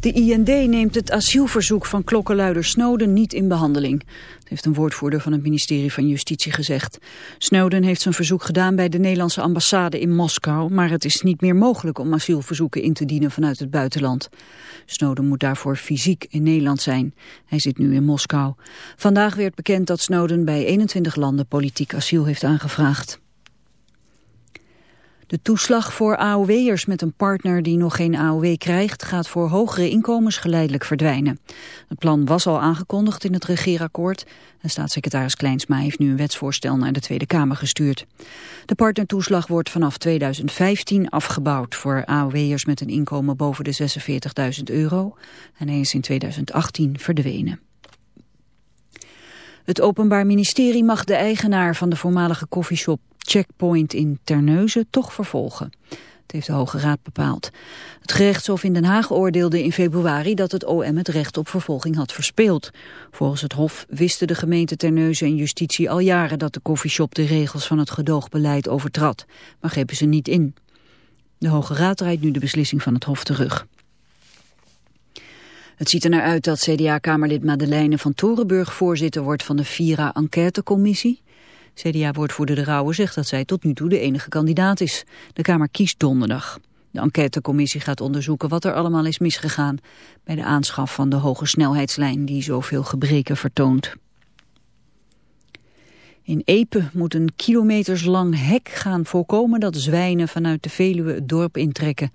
De IND neemt het asielverzoek van klokkenluider Snowden niet in behandeling. Dat heeft een woordvoerder van het ministerie van Justitie gezegd. Snowden heeft zijn verzoek gedaan bij de Nederlandse ambassade in Moskou... maar het is niet meer mogelijk om asielverzoeken in te dienen vanuit het buitenland. Snowden moet daarvoor fysiek in Nederland zijn. Hij zit nu in Moskou. Vandaag werd bekend dat Snowden bij 21 landen politiek asiel heeft aangevraagd. De toeslag voor AOW'ers met een partner die nog geen AOW krijgt... gaat voor hogere inkomens geleidelijk verdwijnen. Het plan was al aangekondigd in het regeerakkoord... en staatssecretaris Kleinsma heeft nu een wetsvoorstel naar de Tweede Kamer gestuurd. De partnertoeslag wordt vanaf 2015 afgebouwd... voor AOW'ers met een inkomen boven de 46.000 euro... en hij is in 2018 verdwenen. Het Openbaar Ministerie mag de eigenaar van de voormalige koffieshop Checkpoint in Terneuzen toch vervolgen. Het heeft de Hoge Raad bepaald. Het gerechtshof in Den Haag oordeelde in februari dat het OM het recht op vervolging had verspeeld. Volgens het hof wisten de gemeente Terneuzen en justitie al jaren dat de koffieshop de regels van het gedoogbeleid overtrad, maar grepen ze niet in. De Hoge Raad draait nu de beslissing van het hof terug. Het ziet er naar uit dat CDA-kamerlid Madeleine van Torenburg voorzitter wordt van de Vira-enquêtecommissie. CDA-woordvoerder De Rauwe zegt dat zij tot nu toe de enige kandidaat is. De Kamer kiest donderdag. De enquêtecommissie gaat onderzoeken wat er allemaal is misgegaan bij de aanschaf van de hoge snelheidslijn die zoveel gebreken vertoont. In Epe moet een kilometerslang hek gaan voorkomen dat zwijnen vanuit de Veluwe het dorp intrekken.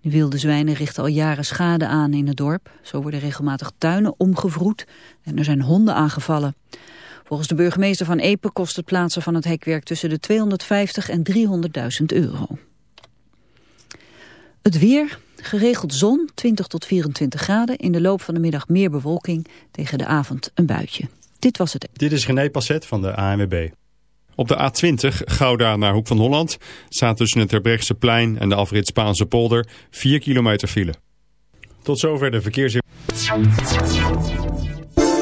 De wilde zwijnen richten al jaren schade aan in het dorp. Zo worden regelmatig tuinen omgevroed en er zijn honden aangevallen. Volgens de burgemeester van Epe kost het plaatsen van het hekwerk tussen de 250 en 300.000 euro. Het weer, geregeld zon, 20 tot 24 graden. In de loop van de middag meer bewolking, tegen de avond een buitje. Dit was het. Dit is René Passet van de ANWB. Op de A20 Gouda naar Hoek van Holland staat tussen het Terbrechtseplein plein en de afrit Spaanse polder 4 kilometer file. Tot zover de verkeers.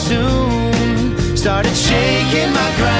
Soon. Started shaking my ground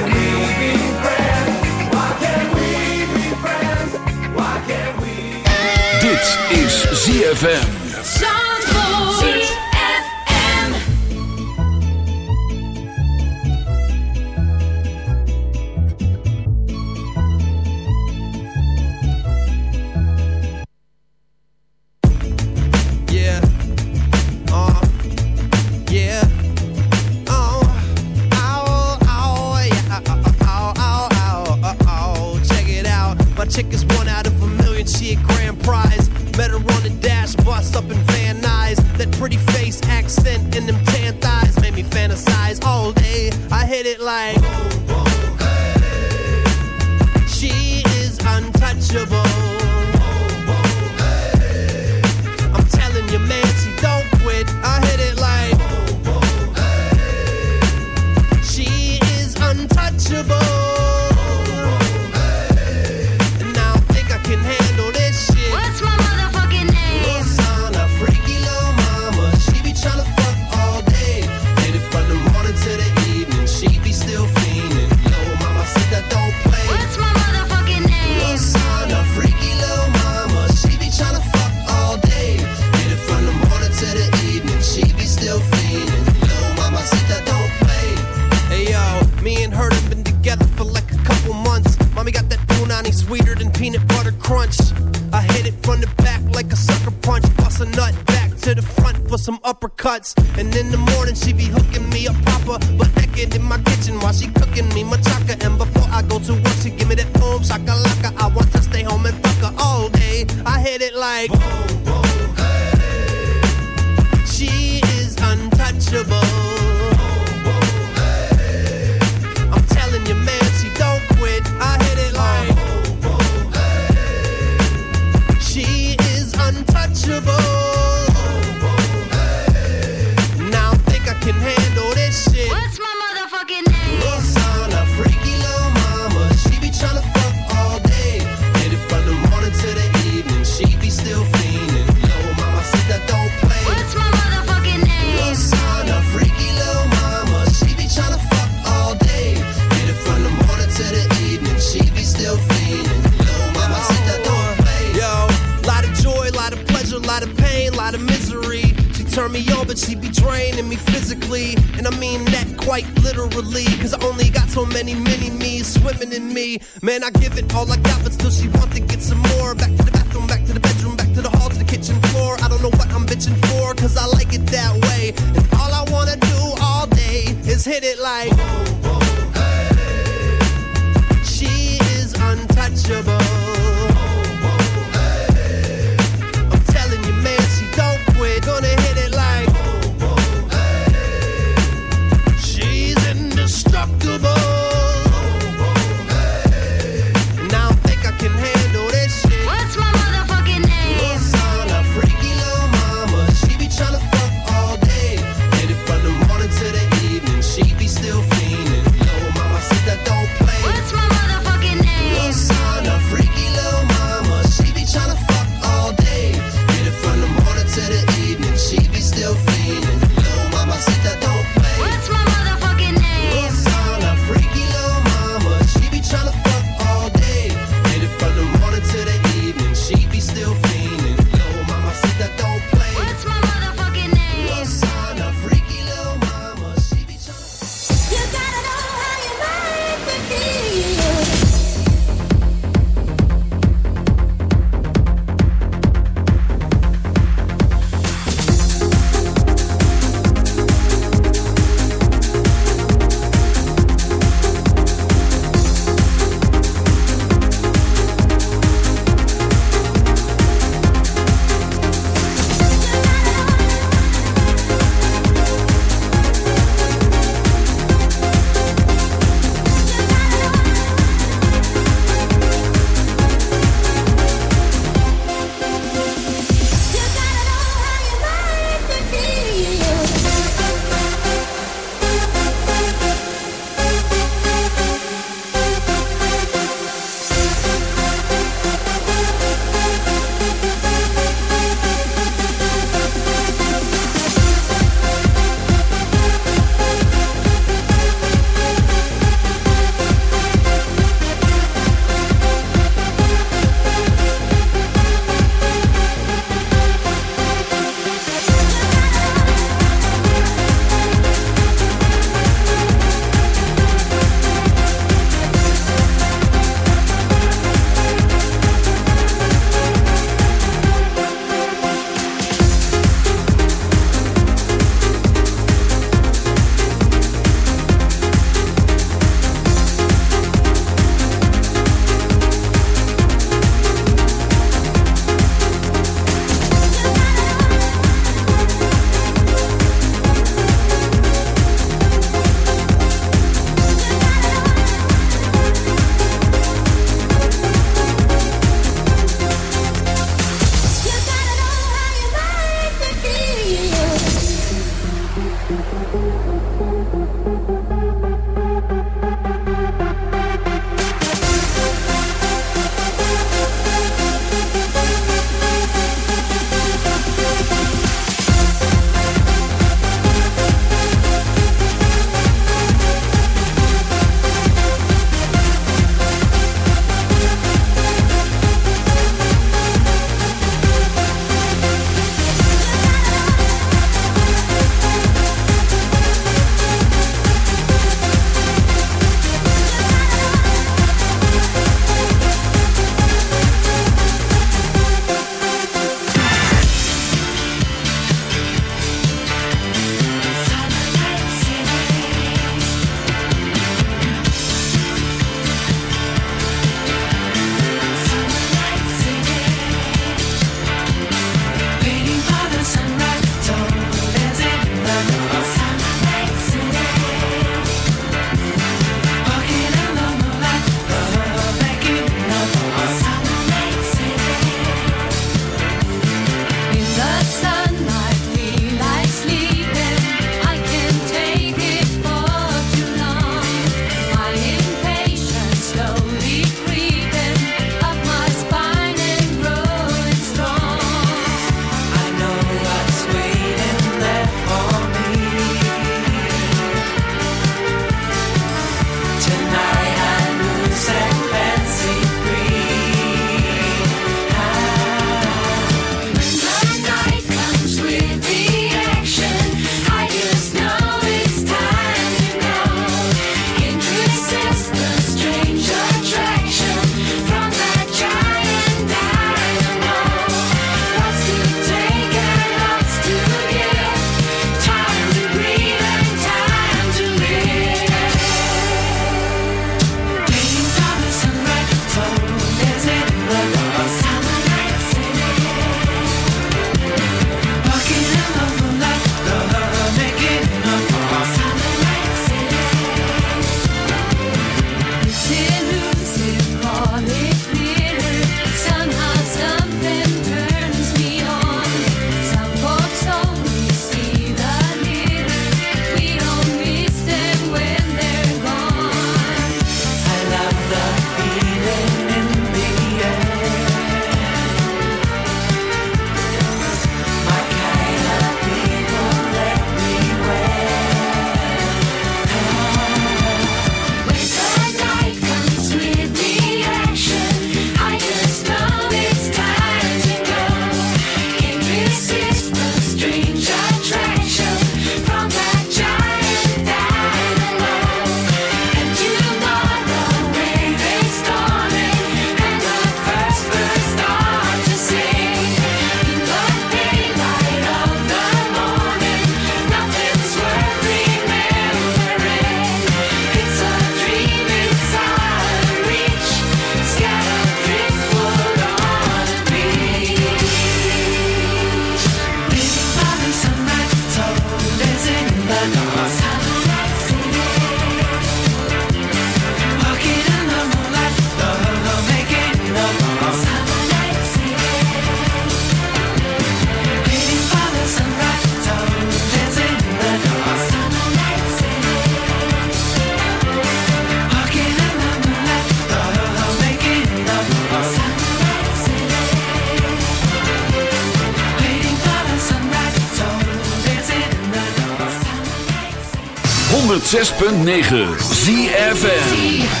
106.9 ZFN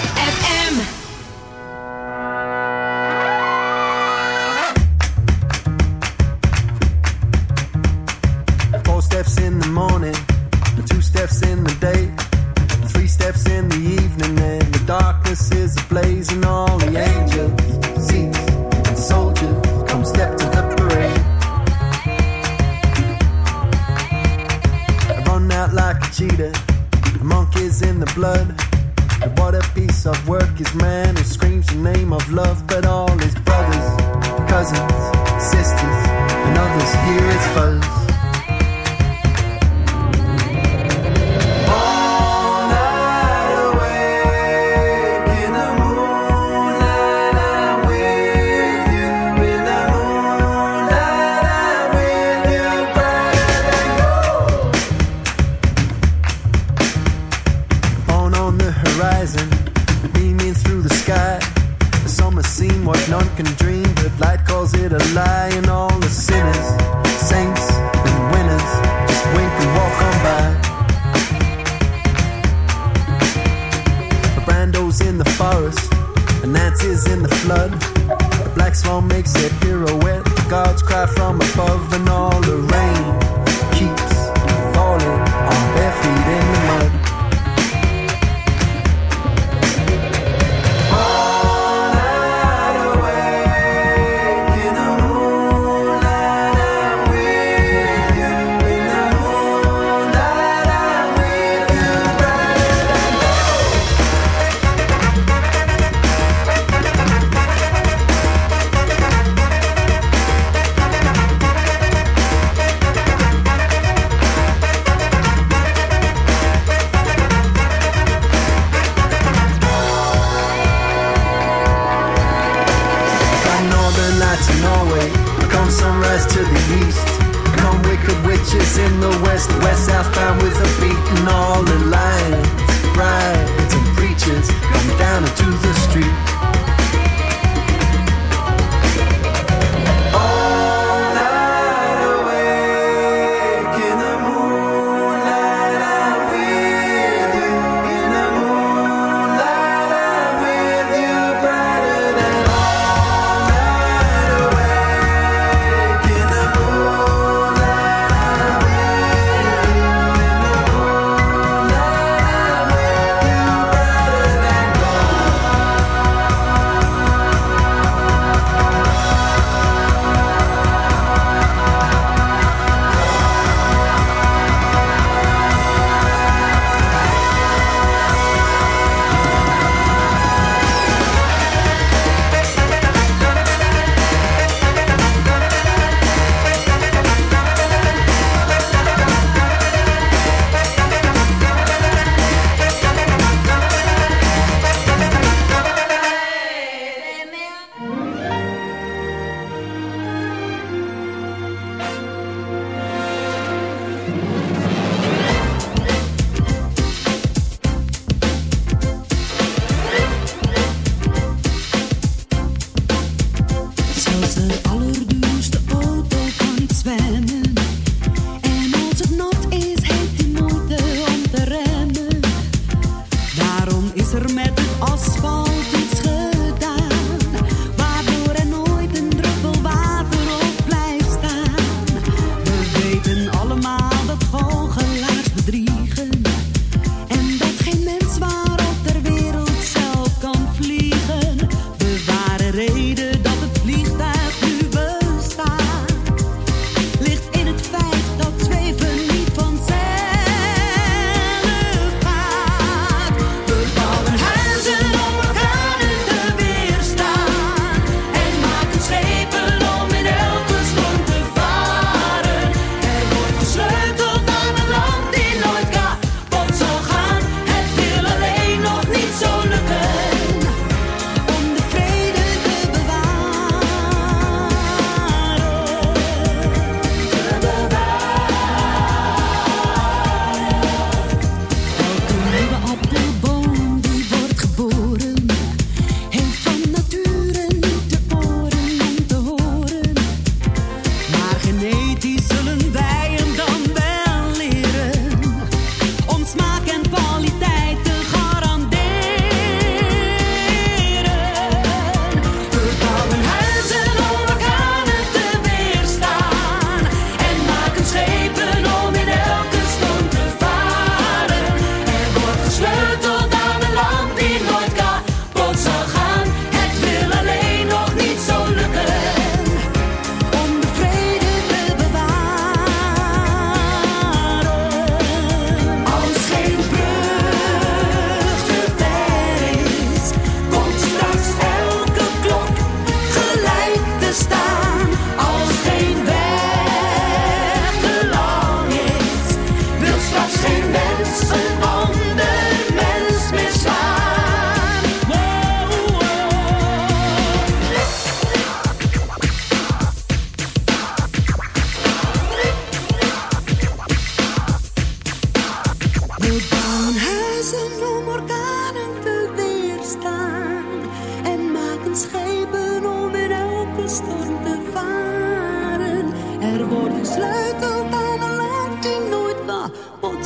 blood. And what a piece of work is man who screams the name of love.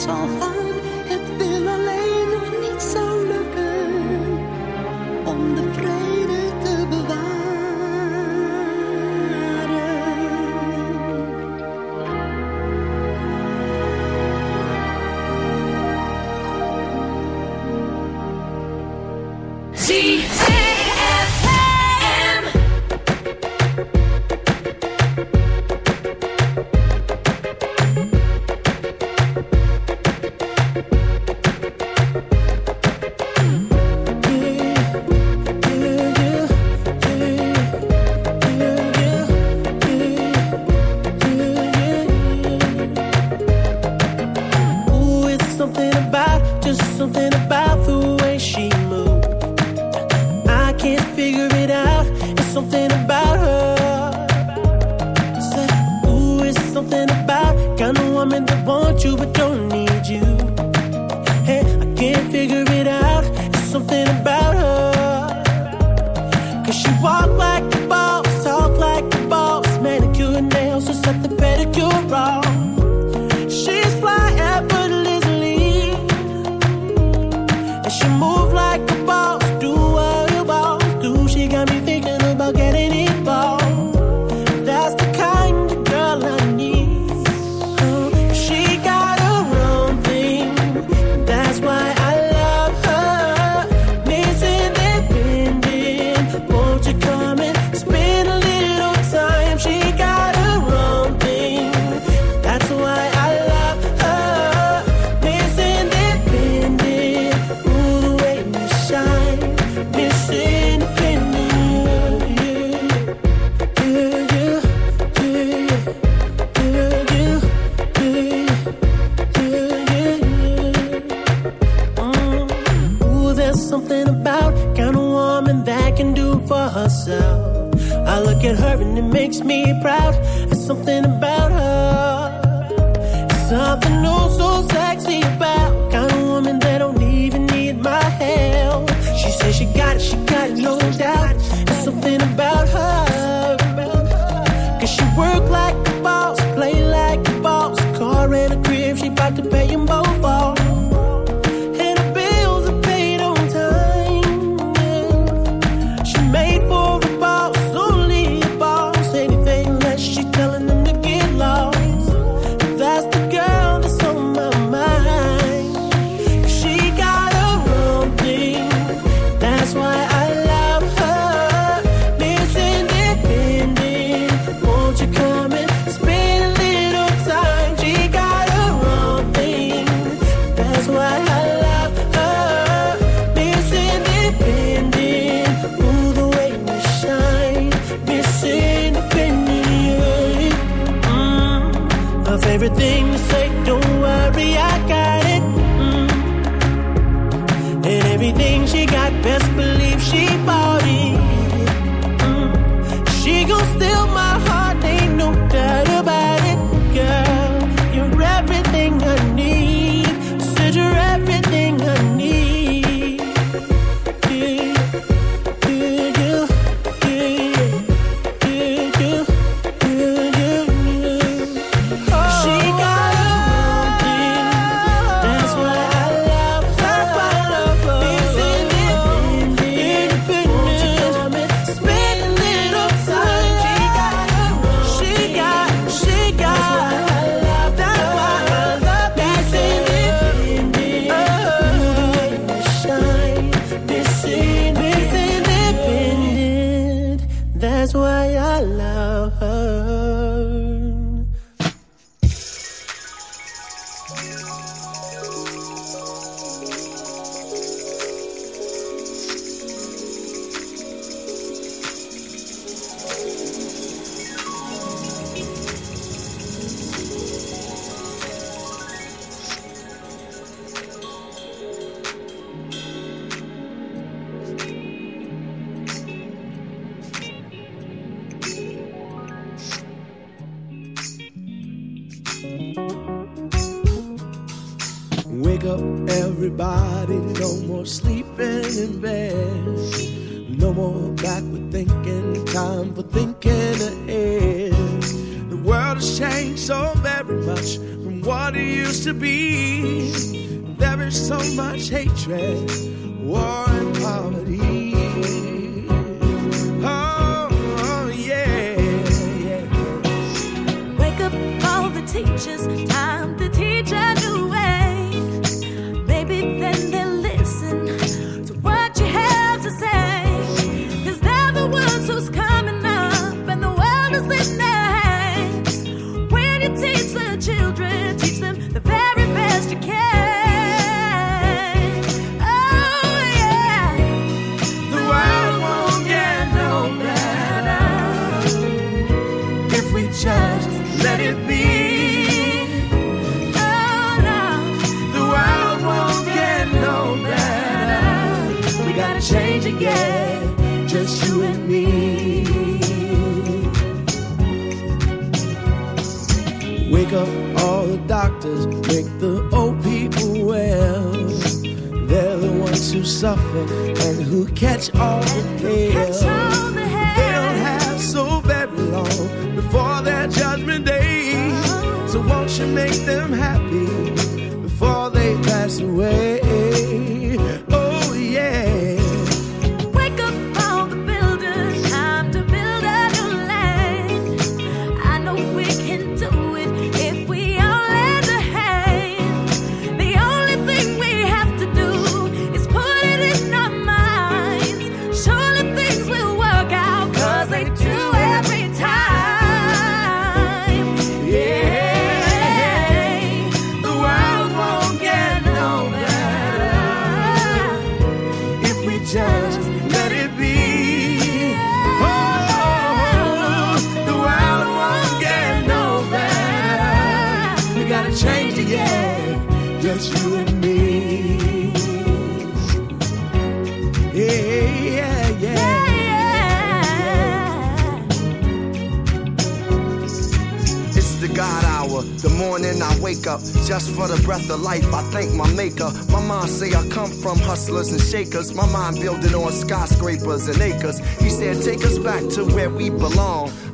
so. her and it makes me proud. There's something about her. Something oh so sexy about kind of woman that don't even need my help. She says she got it, she got it, no My mom say I come from hustlers and shakers. My mind building on skyscrapers and acres. He said, take us back to where we belong.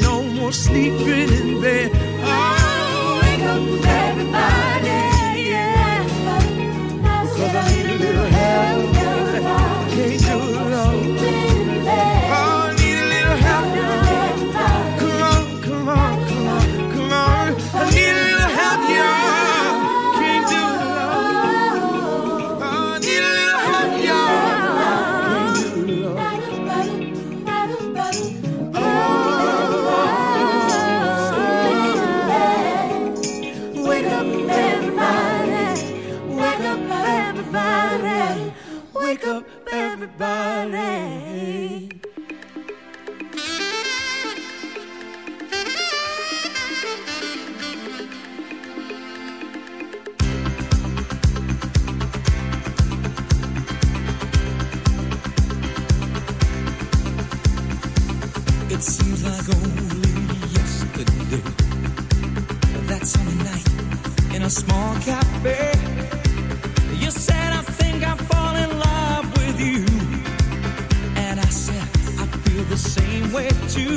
No more sleeping in bed. Oh, wake up, everybody. Yeah. Cause I need a It seems like only yesterday. That sunny night in a small cafe. Same way too.